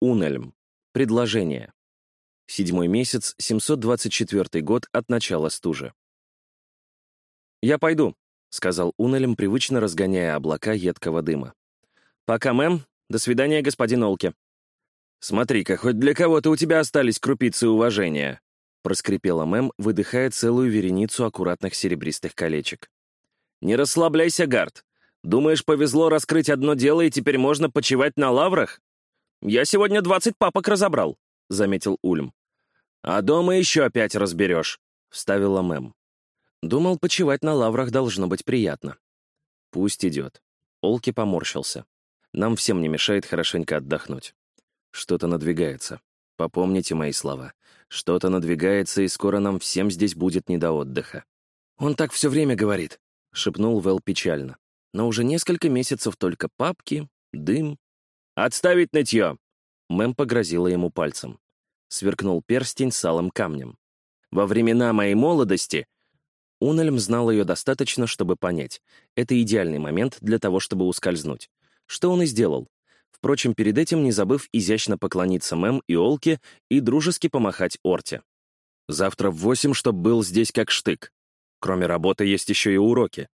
Унельм. Предложение. Седьмой месяц, 724 год от начала стужи. «Я пойду», — сказал Унельм, привычно разгоняя облака едкого дыма. «Пока, мэм. До свидания, господин Олке». «Смотри-ка, хоть для кого-то у тебя остались крупицы уважения», — проскрипела мэм, выдыхая целую вереницу аккуратных серебристых колечек. «Не расслабляйся, Гард. Думаешь, повезло раскрыть одно дело, и теперь можно почивать на лаврах? Я сегодня двадцать папок разобрал», — заметил Ульм. «А дома еще опять разберешь», — вставила мэм. Думал, почивать на лаврах должно быть приятно. Пусть идет. Олки поморщился. Нам всем не мешает хорошенько отдохнуть. Что-то надвигается. Попомните мои слова. Что-то надвигается, и скоро нам всем здесь будет не до отдыха. Он так все время говорит, — шепнул Вэл печально. Но уже несколько месяцев только папки, дым. «Отставить нытье!» Мэм погрозила ему пальцем. Сверкнул перстень с алым камнем. «Во времена моей молодости Унельм знал ее достаточно, чтобы понять. Это идеальный момент для того, чтобы ускользнуть. Что он и сделал. Впрочем, перед этим не забыв изящно поклониться Мэм и Олке и дружески помахать Орте. «Завтра в восемь, чтоб был здесь как штык. Кроме работы есть еще и уроки.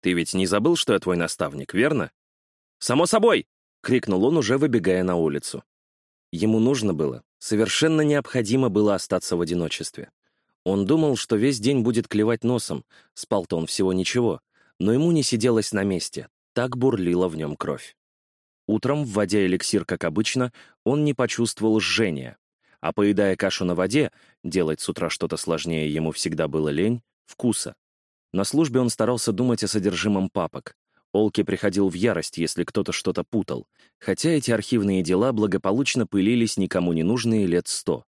Ты ведь не забыл, что я твой наставник, верно?» «Само собой!» — крикнул он, уже выбегая на улицу. Ему нужно было, совершенно необходимо было остаться в одиночестве. Он думал, что весь день будет клевать носом, спал-то он всего ничего, но ему не сиделось на месте, так бурлила в нем кровь. Утром, вводя эликсир, как обычно, он не почувствовал жжения, а поедая кашу на воде, делать с утра что-то сложнее ему всегда было лень, вкуса. На службе он старался думать о содержимом папок. Олки приходил в ярость, если кто-то что-то путал, хотя эти архивные дела благополучно пылились никому не нужные лет сто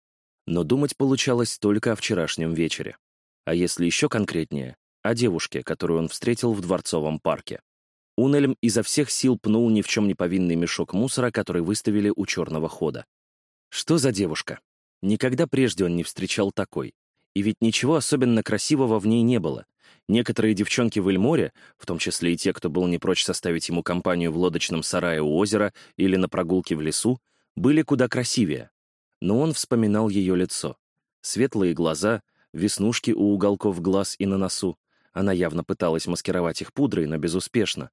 но думать получалось только о вчерашнем вечере. А если еще конкретнее, о девушке, которую он встретил в Дворцовом парке. Унельм изо всех сил пнул ни в чем не повинный мешок мусора, который выставили у черного хода. Что за девушка? Никогда прежде он не встречал такой. И ведь ничего особенно красивого в ней не было. Некоторые девчонки в Эльморе, в том числе и те, кто был не прочь составить ему компанию в лодочном сарае у озера или на прогулке в лесу, были куда красивее но он вспоминал ее лицо. Светлые глаза, веснушки у уголков глаз и на носу. Она явно пыталась маскировать их пудрой, но безуспешно.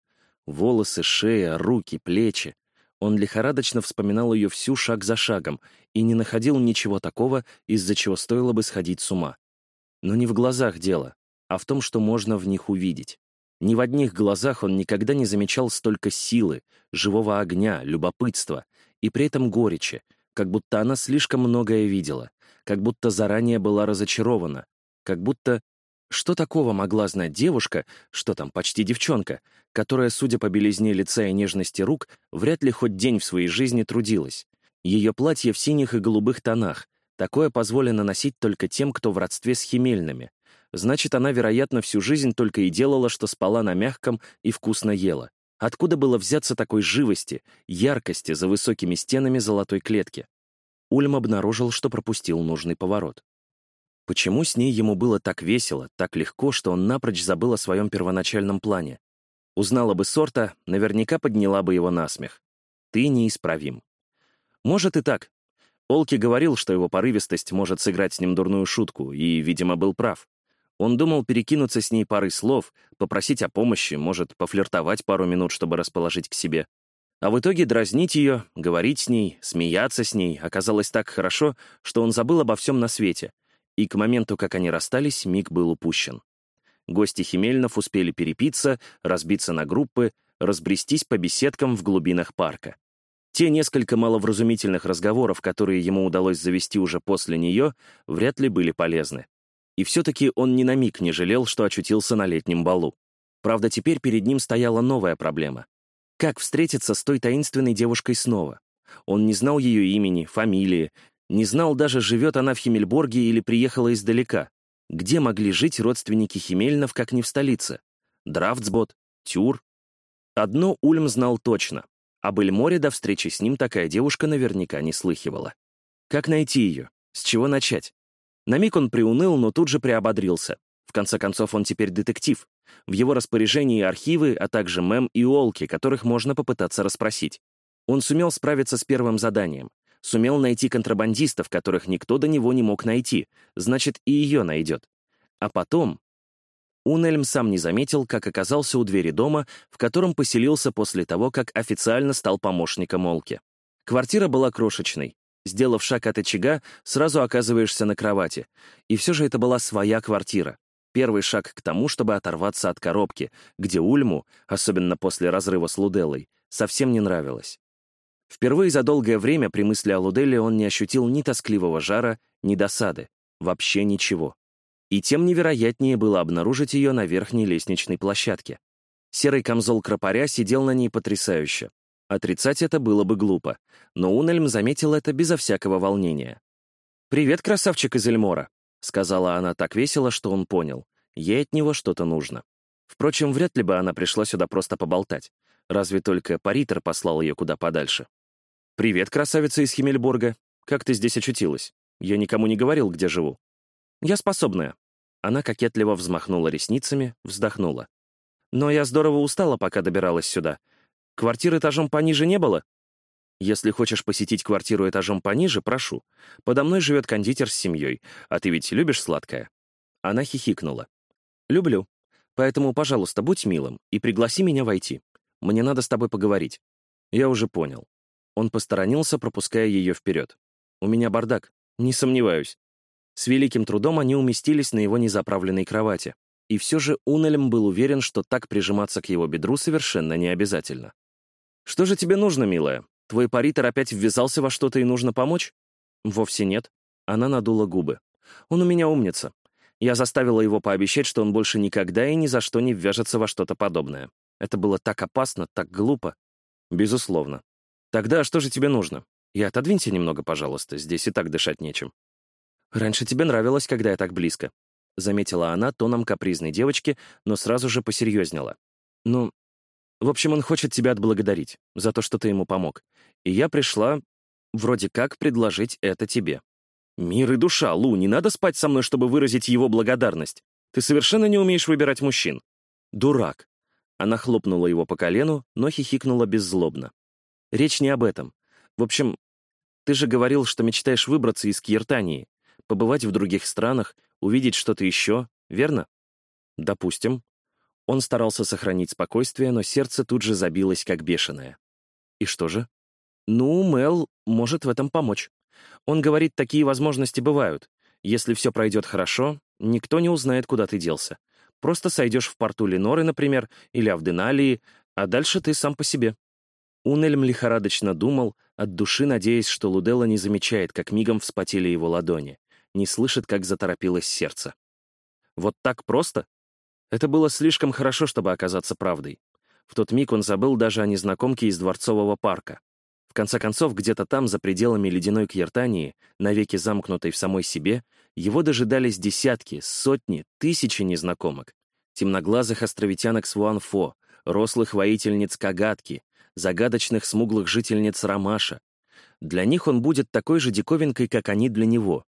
Волосы, шея, руки, плечи. Он лихорадочно вспоминал ее всю шаг за шагом и не находил ничего такого, из-за чего стоило бы сходить с ума. Но не в глазах дело, а в том, что можно в них увидеть. Ни в одних глазах он никогда не замечал столько силы, живого огня, любопытства и при этом горечи, как будто она слишком многое видела, как будто заранее была разочарована, как будто... Что такого могла знать девушка, что там почти девчонка, которая, судя по белизне лица и нежности рук, вряд ли хоть день в своей жизни трудилась? Ее платье в синих и голубых тонах. Такое позволено носить только тем, кто в родстве с химельными. Значит, она, вероятно, всю жизнь только и делала, что спала на мягком и вкусно ела. Откуда было взяться такой живости, яркости за высокими стенами золотой клетки? Ульм обнаружил, что пропустил нужный поворот. Почему с ней ему было так весело, так легко, что он напрочь забыл о своем первоначальном плане? Узнала бы сорта, наверняка подняла бы его насмех. Ты неисправим. Может и так. Олки говорил, что его порывистость может сыграть с ним дурную шутку, и, видимо, был прав. Он думал перекинуться с ней парой слов, попросить о помощи, может, пофлиртовать пару минут, чтобы расположить к себе. А в итоге дразнить ее, говорить с ней, смеяться с ней оказалось так хорошо, что он забыл обо всем на свете. И к моменту, как они расстались, миг был упущен. Гости Химельнов успели перепиться, разбиться на группы, разбрестись по беседкам в глубинах парка. Те несколько маловразумительных разговоров, которые ему удалось завести уже после нее, вряд ли были полезны. И все-таки он ни на миг не жалел, что очутился на летнем балу. Правда, теперь перед ним стояла новая проблема. Как встретиться с той таинственной девушкой снова? Он не знал ее имени, фамилии, не знал даже, живет она в Химмельборге или приехала издалека. Где могли жить родственники Химельнов, как не в столице? Драфтсбот, Тюр. Одно Ульм знал точно. Об Эльморе до встречи с ним такая девушка наверняка не слыхивала. Как найти ее? С чего начать? На миг он приуныл, но тут же приободрился. В конце концов, он теперь детектив. В его распоряжении архивы, а также мем и олки, которых можно попытаться расспросить. Он сумел справиться с первым заданием. Сумел найти контрабандистов, которых никто до него не мог найти, значит, и ее найдет. А потом... Унельм сам не заметил, как оказался у двери дома, в котором поселился после того, как официально стал помощником Олки. Квартира была крошечной. Сделав шаг от очага, сразу оказываешься на кровати. И все же это была своя квартира. Первый шаг к тому, чтобы оторваться от коробки, где Ульму, особенно после разрыва с Луделлой, совсем не нравилось. Впервые за долгое время при мысли о Луделле он не ощутил ни тоскливого жара, ни досады. Вообще ничего. И тем невероятнее было обнаружить ее на верхней лестничной площадке. Серый камзол кропаря сидел на ней потрясающе. Отрицать это было бы глупо, но Унельм заметил это безо всякого волнения. «Привет, красавчик из Эльмора», — сказала она так весело, что он понял. Ей от него что-то нужно. Впрочем, вряд ли бы она пришла сюда просто поболтать. Разве только Паритер послал ее куда подальше. «Привет, красавица из Химмельбурга. Как ты здесь очутилась? Я никому не говорил, где живу». «Я способная». Она кокетливо взмахнула ресницами, вздохнула. «Но я здорово устала, пока добиралась сюда. Квартир этажом пониже не было?» «Если хочешь посетить квартиру этажом пониже, прошу. Подо мной живет кондитер с семьей, а ты ведь любишь сладкое?» Она хихикнула. «Люблю. Поэтому, пожалуйста, будь милым и пригласи меня войти. Мне надо с тобой поговорить». «Я уже понял. Он посторонился, пропуская ее вперед. «У меня бардак, не сомневаюсь». С великим трудом они уместились на его незаправленной кровати. И все же Унелем был уверен, что так прижиматься к его бедру совершенно не обязательно. «Что же тебе нужно, милая? Твой паритер опять ввязался во что-то и нужно помочь?» «Вовсе нет». Она надула губы. «Он у меня умница. Я заставила его пообещать, что он больше никогда и ни за что не ввяжется во что-то подобное. Это было так опасно, так глупо. Безусловно. «Тогда что же тебе нужно? И отодвинься немного, пожалуйста, здесь и так дышать нечем». «Раньше тебе нравилось, когда я так близко», — заметила она тоном капризной девочки, но сразу же посерьезнела. «Ну, в общем, он хочет тебя отблагодарить за то, что ты ему помог. И я пришла, вроде как, предложить это тебе». «Мир и душа, Лу, не надо спать со мной, чтобы выразить его благодарность. Ты совершенно не умеешь выбирать мужчин». «Дурак». Она хлопнула его по колену, но хихикнула беззлобно. Речь не об этом. В общем, ты же говорил, что мечтаешь выбраться из Киртании, побывать в других странах, увидеть что-то еще, верно? Допустим. Он старался сохранить спокойствие, но сердце тут же забилось, как бешеное. И что же? Ну, Мел может в этом помочь. Он говорит, такие возможности бывают. Если все пройдет хорошо, никто не узнает, куда ты делся. Просто сойдешь в порту Леноры, например, или Авденалии, а дальше ты сам по себе. Унельм лихорадочно думал, от души надеясь, что Луделла не замечает, как мигом вспотели его ладони, не слышит, как заторопилось сердце. Вот так просто? Это было слишком хорошо, чтобы оказаться правдой. В тот миг он забыл даже о незнакомке из Дворцового парка. В конце концов, где-то там, за пределами ледяной Кьертании, навеки замкнутой в самой себе, его дожидались десятки, сотни, тысячи незнакомок. Темноглазых островитянок с Вуанфо, рослых воительниц Кагатки, загадочных смуглых жительниц Ромаша. Для них он будет такой же диковинкой, как они для него.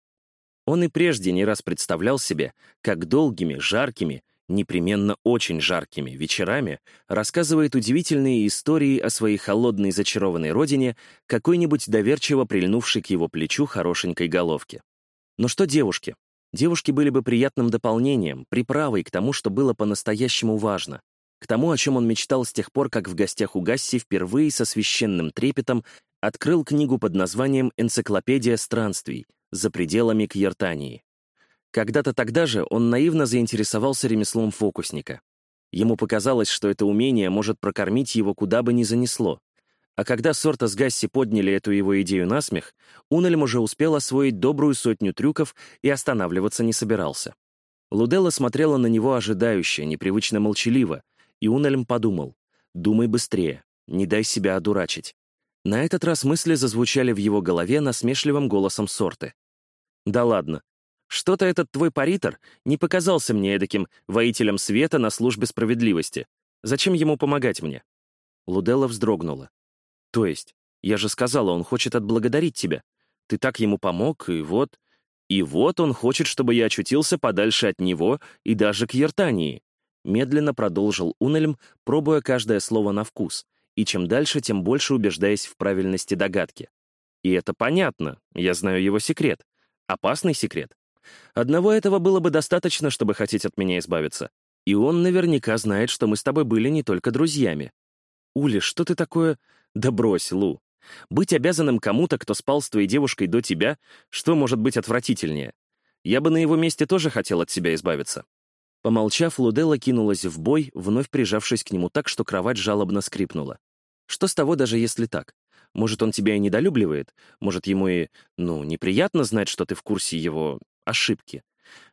Он и прежде не раз представлял себе, как долгими, жаркими, непременно очень жаркими вечерами рассказывает удивительные истории о своей холодной зачарованной родине какой-нибудь доверчиво прильнувшей к его плечу хорошенькой головке. Но что девушки? Девушки были бы приятным дополнением, приправой к тому, что было по-настоящему важно к тому, о чем он мечтал с тех пор, как в гостях у Гасси впервые со священным трепетом открыл книгу под названием «Энциклопедия странствий. За пределами Кьертании». Когда-то тогда же он наивно заинтересовался ремеслом фокусника. Ему показалось, что это умение может прокормить его куда бы ни занесло. А когда Сорта с Гасси подняли эту его идею на смех, Унельм уже успел освоить добрую сотню трюков и останавливаться не собирался. Луделла смотрела на него ожидающе, непривычно молчаливо, и Унельм подумал, «Думай быстрее, не дай себя одурачить». На этот раз мысли зазвучали в его голове насмешливым голосом сорты. «Да ладно. Что-то этот твой паритор не показался мне эдаким воителем света на службе справедливости. Зачем ему помогать мне?» Луделла вздрогнула. «То есть? Я же сказала, он хочет отблагодарить тебя. Ты так ему помог, и вот...» И вот он хочет, чтобы я очутился подальше от него и даже к Ертании. Медленно продолжил Унельм, пробуя каждое слово на вкус, и чем дальше, тем больше убеждаясь в правильности догадки. И это понятно, я знаю его секрет. Опасный секрет. Одного этого было бы достаточно, чтобы хотеть от меня избавиться. И он наверняка знает, что мы с тобой были не только друзьями. Ули, что ты такое... Да брось, Лу. Быть обязанным кому-то, кто спал с твоей девушкой до тебя, что может быть отвратительнее? Я бы на его месте тоже хотел от себя избавиться. Помолчав, Луделла кинулась в бой, вновь прижавшись к нему так, что кровать жалобно скрипнула. Что с того, даже если так? Может, он тебя и недолюбливает? Может, ему и, ну, неприятно знать, что ты в курсе его ошибки?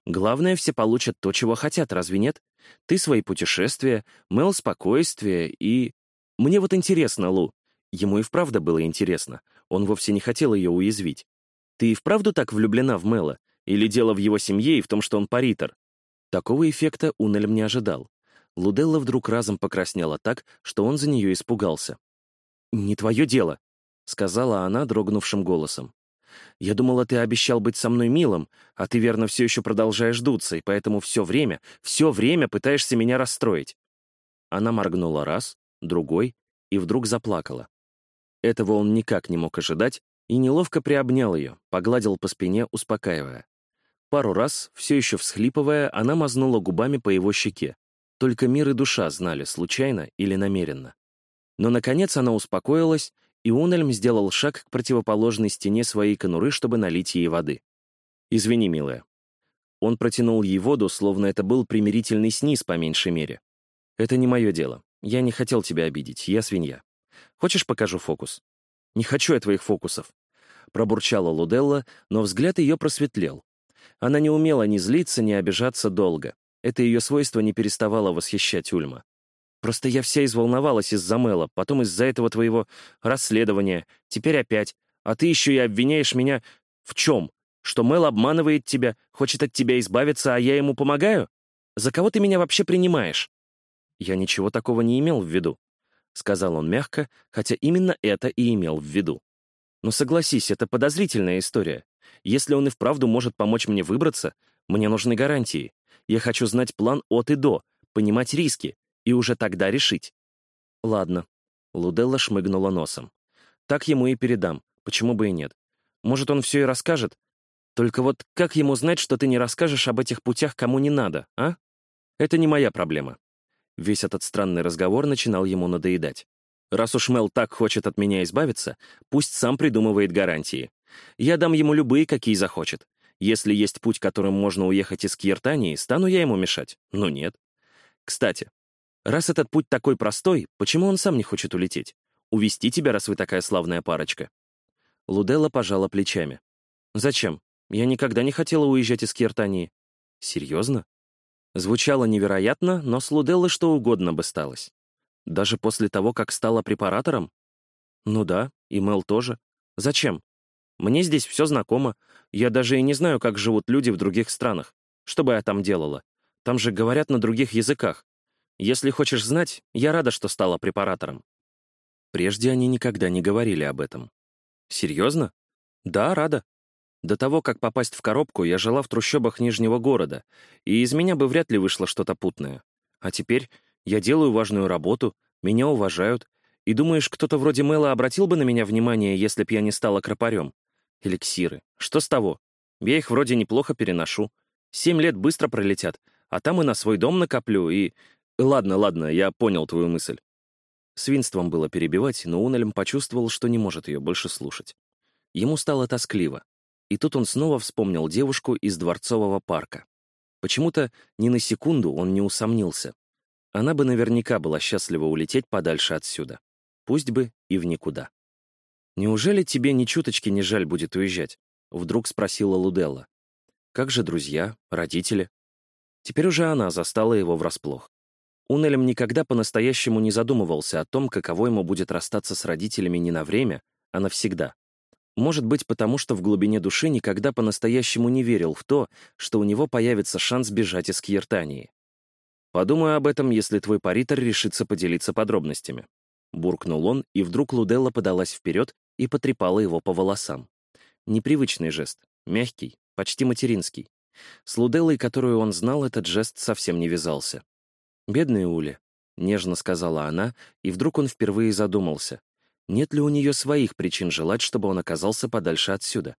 Главное, все получат то, чего хотят, разве нет? Ты свои путешествия, Мэл спокойствие и... Мне вот интересно, Лу. Ему и вправду было интересно. Он вовсе не хотел ее уязвить. Ты и вправду так влюблена в Мэла? Или дело в его семье и в том, что он паритор? Такого эффекта Унельм не ожидал. Луделла вдруг разом покраснела так, что он за нее испугался. «Не твое дело», — сказала она дрогнувшим голосом. «Я думала, ты обещал быть со мной милым, а ты, верно, все еще продолжаешь дуться, и поэтому все время, все время пытаешься меня расстроить». Она моргнула раз, другой, и вдруг заплакала. Этого он никак не мог ожидать и неловко приобнял ее, погладил по спине, успокаивая. Пару раз, все еще всхлипывая, она мазнула губами по его щеке. Только мир и душа знали, случайно или намеренно. Но, наконец, она успокоилась, и Унельм сделал шаг к противоположной стене своей конуры, чтобы налить ей воды. «Извини, милая». Он протянул ей воду, словно это был примирительный сниз, по меньшей мере. «Это не мое дело. Я не хотел тебя обидеть. Я свинья. Хочешь, покажу фокус?» «Не хочу я твоих фокусов», — пробурчала Луделла, но взгляд ее просветлел. Она не умела ни злиться, ни обижаться долго. Это ее свойство не переставало восхищать Ульма. Просто я вся изволновалась из-за Мэла, потом из-за этого твоего расследования, теперь опять. А ты еще и обвиняешь меня в чем? Что Мэл обманывает тебя, хочет от тебя избавиться, а я ему помогаю? За кого ты меня вообще принимаешь? Я ничего такого не имел в виду, — сказал он мягко, хотя именно это и имел в виду. Но согласись, это подозрительная история. Если он и вправду может помочь мне выбраться, мне нужны гарантии. Я хочу знать план от и до, понимать риски, и уже тогда решить. Ладно. Луделла шмыгнула носом. Так ему и передам, почему бы и нет. Может, он все и расскажет? Только вот как ему знать, что ты не расскажешь об этих путях кому не надо, а? Это не моя проблема. Весь этот странный разговор начинал ему надоедать. Раз уж Мел так хочет от меня избавиться, пусть сам придумывает гарантии. Я дам ему любые, какие захочет. Если есть путь, которым можно уехать из Кьертании, стану я ему мешать? Ну нет. Кстати, раз этот путь такой простой, почему он сам не хочет улететь? Увести тебя, раз вы такая славная парочка?» Луделла пожала плечами. «Зачем? Я никогда не хотела уезжать из Кьертании». «Серьезно?» Звучало невероятно, но с Луделлы что угодно бы сталось. Даже после того, как стала препаратором? Ну да, и Мел тоже. Зачем? Мне здесь все знакомо. Я даже и не знаю, как живут люди в других странах. Что бы я там делала? Там же говорят на других языках. Если хочешь знать, я рада, что стала препаратором». Прежде они никогда не говорили об этом. «Серьезно?» «Да, рада. До того, как попасть в коробку, я жила в трущобах Нижнего города, и из меня бы вряд ли вышло что-то путное. А теперь я делаю важную работу, меня уважают, и думаешь, кто-то вроде Мэла обратил бы на меня внимание, если б я не стала кропарем? Эликсиры. Что с того? Я их вроде неплохо переношу. Семь лет быстро пролетят, а там и на свой дом накоплю, и... Ладно, ладно, я понял твою мысль. Свинством было перебивать, но Унельм почувствовал, что не может ее больше слушать. Ему стало тоскливо. И тут он снова вспомнил девушку из Дворцового парка. Почему-то ни на секунду он не усомнился. Она бы наверняка была счастлива улететь подальше отсюда. Пусть бы и в никуда. «Неужели тебе ни чуточки не жаль будет уезжать?» — вдруг спросила Луделла. «Как же друзья, родители?» Теперь уже она застала его врасплох. Унелем никогда по-настоящему не задумывался о том, каково ему будет расстаться с родителями не на время, а навсегда. Может быть, потому что в глубине души никогда по-настоящему не верил в то, что у него появится шанс бежать из Кьертании. «Подумаю об этом, если твой паритор решится поделиться подробностями», — буркнул он, и вдруг Луделла подалась вперед и потрепала его по волосам. Непривычный жест, мягкий, почти материнский. С Луделлой, которую он знал, этот жест совсем не вязался. «Бедный Уля», — нежно сказала она, и вдруг он впервые задумался. Нет ли у нее своих причин желать, чтобы он оказался подальше отсюда?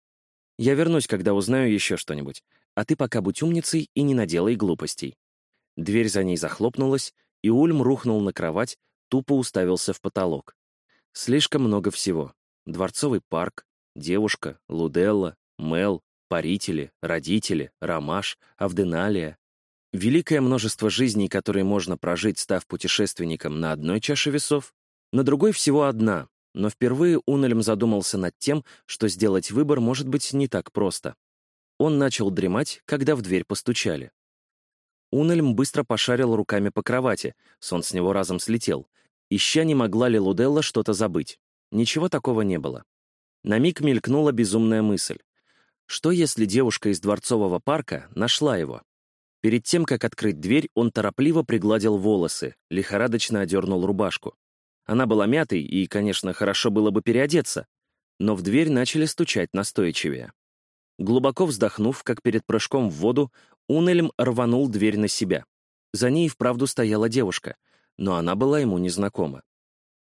Я вернусь, когда узнаю еще что-нибудь. А ты пока будь умницей и не наделай глупостей. Дверь за ней захлопнулась, и Ульм рухнул на кровать, тупо уставился в потолок. Слишком много всего. Дворцовый парк, девушка, Луделла, Мел, парители, родители, Ромаш, Авденалия. Великое множество жизней, которые можно прожить, став путешественником на одной чаше весов, на другой всего одна, но впервые Унелем задумался над тем, что сделать выбор может быть не так просто. Он начал дремать, когда в дверь постучали. Унельм быстро пошарил руками по кровати, сон с него разом слетел, ища не могла ли Луделла что-то забыть. Ничего такого не было. На миг мелькнула безумная мысль. Что если девушка из Дворцового парка нашла его? Перед тем, как открыть дверь, он торопливо пригладил волосы, лихорадочно одернул рубашку. Она была мятой, и, конечно, хорошо было бы переодеться, но в дверь начали стучать настойчивее. Глубоко вздохнув, как перед прыжком в воду, Унельм рванул дверь на себя. За ней вправду стояла девушка, но она была ему незнакома.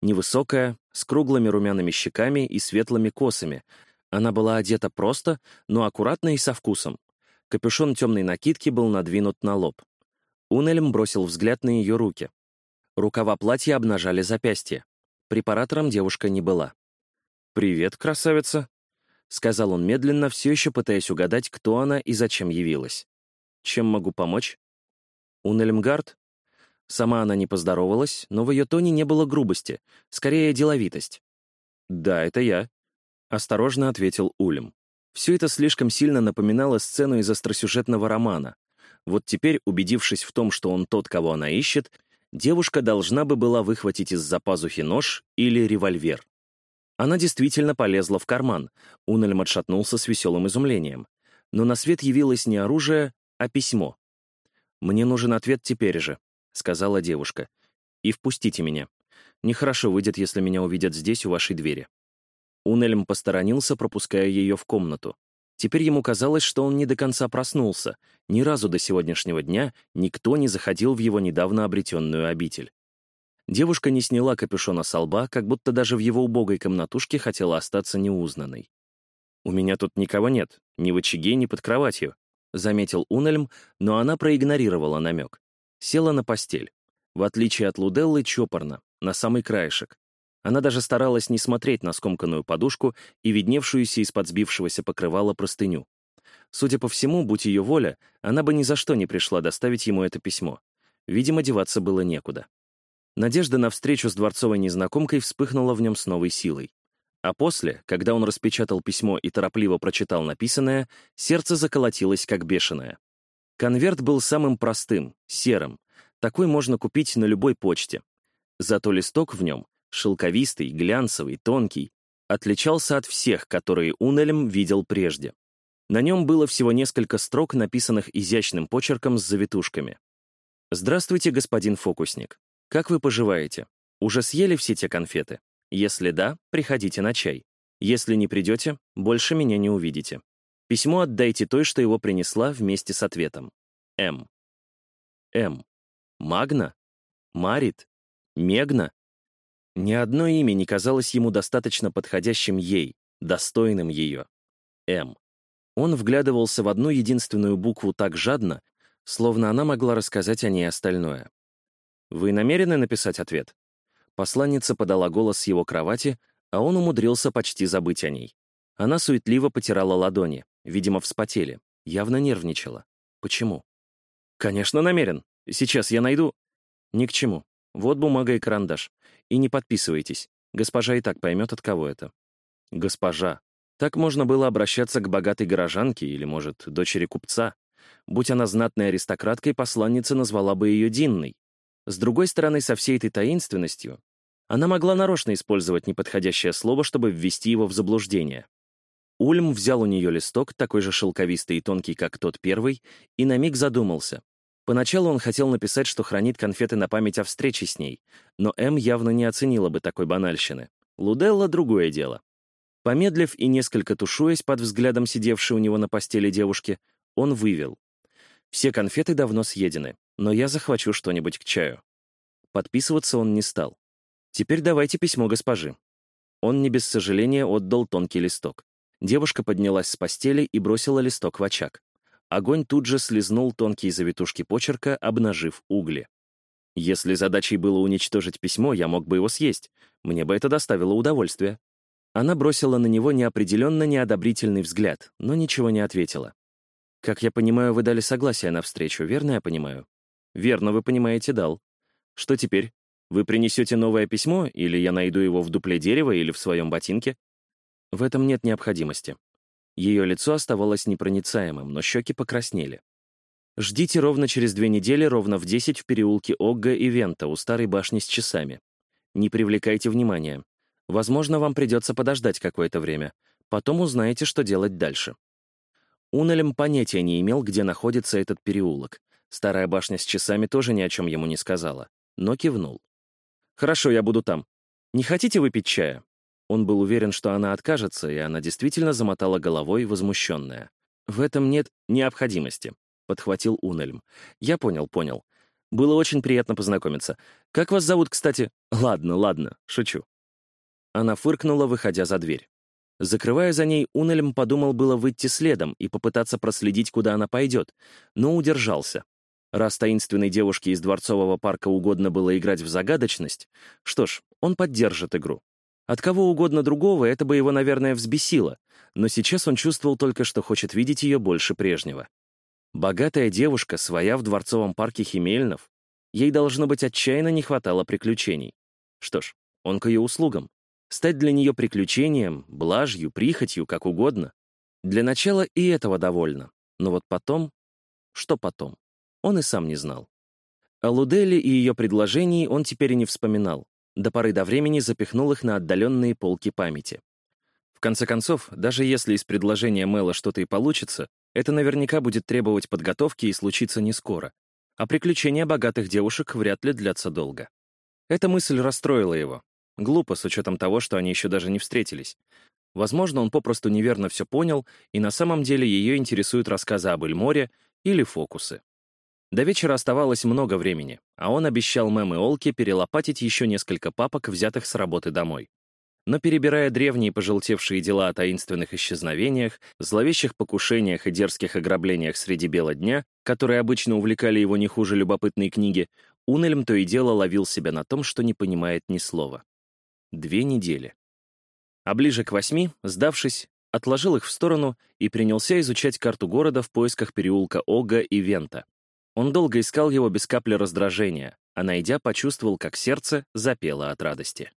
Невысокая, с круглыми румяными щеками и светлыми косами. Она была одета просто, но аккуратно и со вкусом. Капюшон темной накидки был надвинут на лоб. Унельм бросил взгляд на ее руки. Рукава платья обнажали запястье. Препаратором девушка не была. «Привет, красавица», — сказал он медленно, все еще пытаясь угадать, кто она и зачем явилась. «Чем могу помочь?» «Унельмгард?» Сама она не поздоровалась, но в ее тоне не было грубости, скорее деловитость. «Да, это я», — осторожно ответил Улем. Все это слишком сильно напоминало сцену из остросюжетного романа. Вот теперь, убедившись в том, что он тот, кого она ищет, девушка должна бы была выхватить из-за пазухи нож или револьвер. Она действительно полезла в карман. Унельм отшатнулся с веселым изумлением. Но на свет явилось не оружие, а письмо. «Мне нужен ответ теперь же», — сказала девушка. «И впустите меня. Нехорошо выйдет, если меня увидят здесь, у вашей двери». Унельм посторонился, пропуская ее в комнату. Теперь ему казалось, что он не до конца проснулся. Ни разу до сегодняшнего дня никто не заходил в его недавно обретенную обитель. Девушка не сняла капюшона со лба, как будто даже в его убогой комнатушке хотела остаться неузнанной. «У меня тут никого нет, ни в очаге, ни под кроватью», — заметил Унельм, но она проигнорировала намек. Села на постель. В отличие от Луделлы, чопорно, на самый краешек. Она даже старалась не смотреть на скомканную подушку и видневшуюся из-под сбившегося покрывала простыню. Судя по всему, будь ее воля, она бы ни за что не пришла доставить ему это письмо. Видимо, деваться было некуда. Надежда на встречу с дворцовой незнакомкой вспыхнула в нем с новой силой. А после, когда он распечатал письмо и торопливо прочитал написанное, сердце заколотилось как бешеное. Конверт был самым простым, серым. Такой можно купить на любой почте. Зато листок в нем шелковистый, глянцевый, тонкий, отличался от всех, которые Унелем видел прежде. На нем было всего несколько строк, написанных изящным почерком с завитушками. «Здравствуйте, господин фокусник. Как вы поживаете? Уже съели все те конфеты? Если да, приходите на чай. Если не придете, больше меня не увидите. Письмо отдайте той, что его принесла, вместе с ответом. М. М. Магна? Марит? Мегна? Ни одно имя не казалось ему достаточно подходящим ей, достойным ее. М. Он вглядывался в одну единственную букву так жадно, словно она могла рассказать о ней остальное. «Вы намерены написать ответ?» Посланница подала голос с его кровати, а он умудрился почти забыть о ней. Она суетливо потирала ладони, видимо, вспотели, явно нервничала. Почему? «Конечно, намерен. Сейчас я найду...» «Ни к чему. Вот бумага и карандаш. И не подписывайтесь. Госпожа и так поймет, от кого это. Госпожа. Так можно было обращаться к богатой горожанке или, может, дочери купца. Будь она знатной аристократкой, посланница назвала бы ее Динной. С другой стороны, со всей этой таинственностью, она могла нарочно использовать неподходящее слово, чтобы ввести его в заблуждение. Ульм взял у нее листок, такой же шелковистый и тонкий, как тот первый, и на миг задумался. Поначалу он хотел написать, что хранит конфеты на память о встрече с ней, но М явно не оценила бы такой банальщины. Луделла — другое дело. Помедлив и несколько тушуясь под взглядом сидевшей у него на постели девушки, он вывел. «Все конфеты давно съедены, но я захвачу что-нибудь к чаю». Подписываться он не стал. «Теперь давайте письмо госпожи». Он не без сожаления отдал тонкий листок. Девушка поднялась с постели и бросила листок в очаг. Огонь тут же слезнул тонкие завитушки почерка, обнажив угли. Если задачей было уничтожить письмо, я мог бы его съесть. Мне бы это доставило удовольствие. Она бросила на него неопределенно неодобрительный взгляд, но ничего не ответила. «Как я понимаю, вы дали согласие на встречу, верно я понимаю?» «Верно, вы понимаете, дал. Что теперь? Вы принесете новое письмо, или я найду его в дупле дерева или в своем ботинке?» В этом нет необходимости. Ее лицо оставалось непроницаемым, но щеки покраснели. Ждите ровно через две недели, ровно в десять в переулке Огга и Вента у старой башни с часами. Не привлекайте внимания. Возможно, вам придется подождать какое-то время. Потом узнаете, что делать дальше. Унелем понятия не имел, где находится этот переулок. Старая башня с часами тоже ни о чем ему не сказала, но кивнул. «Хорошо, я буду там. Не хотите выпить чая?» Он был уверен, что она откажется, и она действительно замотала головой, возмущенная. «В этом нет необходимости», — подхватил Унельм. «Я понял, понял. Было очень приятно познакомиться. Как вас зовут, кстати? Ладно, ладно, шучу». Она фыркнула, выходя за дверь. Закрывая за ней, Унельм подумал было выйти следом и попытаться проследить, куда она пойдет, но удержался. Раз таинственной девушке из Дворцового парка угодно было играть в загадочность, что ж, он поддержит игру. От кого угодно другого это бы его, наверное, взбесило, но сейчас он чувствовал только, что хочет видеть ее больше прежнего. Богатая девушка, своя в дворцовом парке Химельнов, ей, должно быть, отчаянно не хватало приключений. Что ж, он к ее услугам. Стать для нее приключением, блажью, прихотью, как угодно. Для начала и этого довольно. Но вот потом... Что потом? Он и сам не знал. О Луделе и ее предложении он теперь и не вспоминал до поры до времени запихнул их на отдаленные полки памяти. В конце концов, даже если из предложения Мэла что-то и получится, это наверняка будет требовать подготовки и случиться не скоро, а приключения богатых девушек вряд ли длятся долго. Эта мысль расстроила его. Глупо, с учетом того, что они еще даже не встретились. Возможно, он попросту неверно все понял, и на самом деле ее интересуют рассказы об Эльморе или фокусы. До вечера оставалось много времени, а он обещал Мэм и Олке перелопатить еще несколько папок, взятых с работы домой. Но перебирая древние пожелтевшие дела о таинственных исчезновениях, зловещих покушениях и дерзких ограблениях среди бела дня, которые обычно увлекали его не хуже любопытной книги, Унельм то и дело ловил себя на том, что не понимает ни слова. Две недели. А ближе к восьми, сдавшись, отложил их в сторону и принялся изучать карту города в поисках переулка Ога и Вента, он долго искал его без капли раздражения, а найдя, почувствовал, как сердце запело от радости.